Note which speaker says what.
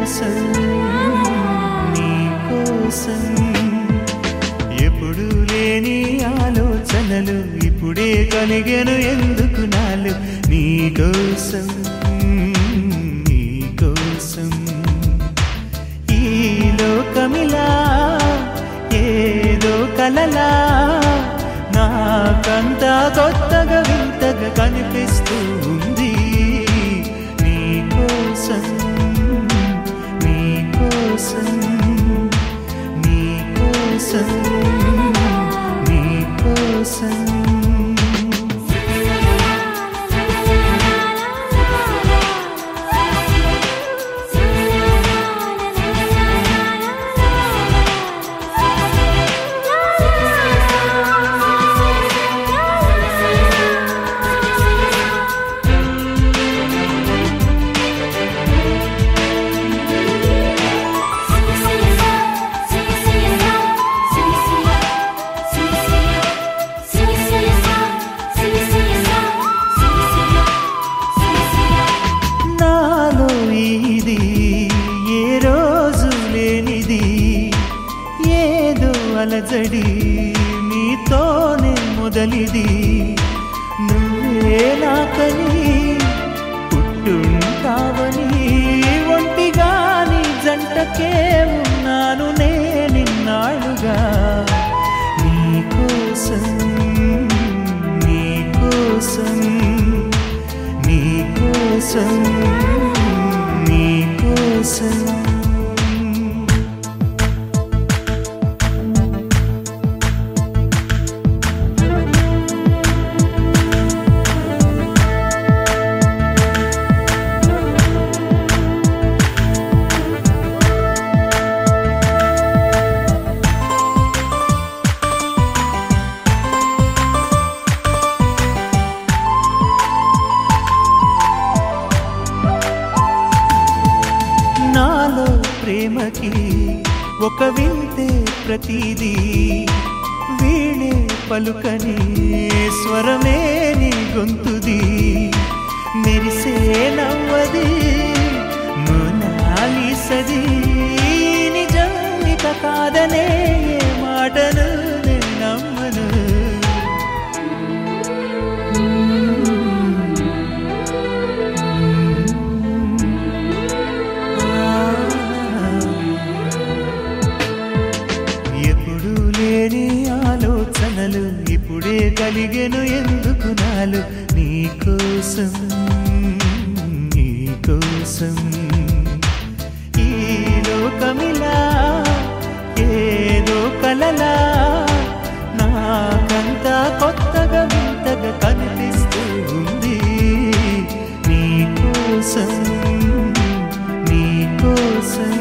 Speaker 1: కోసం నీ కోసం. ఎప్పుడు లేని ఆలోచనలు ఇప్పుడే కలిగను ఎందుకు నాలు? నీ కోసం నీ కోసం. ఈ లోకమిలా ఏదో కలలా నాకంతా కొత్తగా వింతగా కనిపిస్తూ నీకోసం నీకోసం నీకోసం అలజడి నీతోనే మొదలిది నువ్వే నాకని పుట్టుంటావని ఒంటిగా నీ జంటకే ఉన్నాను నేనిన్నాళ్ళుగా నీకోసం నీకోసం నీకోసం నీకోసం ప్రేమకి ఒక వింతే ప్రతిదీ వీణే పలుకని స్వరమే నీ గొంతుది మెరిసే నవ్వది కలిగెను ఎందుకు నాలు? నీకోసం నీకోసం ఈ లోకమిలా ఏదో కలలా నాకంతా కొత్తగా వింతగా కనిపిస్తూ ఉంది. నీకోసం నీకోసం